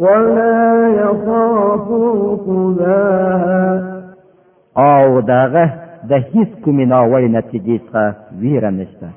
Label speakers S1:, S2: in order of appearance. S1: ولا يخاف عقباها
S2: او داغه د هیڅ کومې ناوړې نتیجې څخه ویره نشته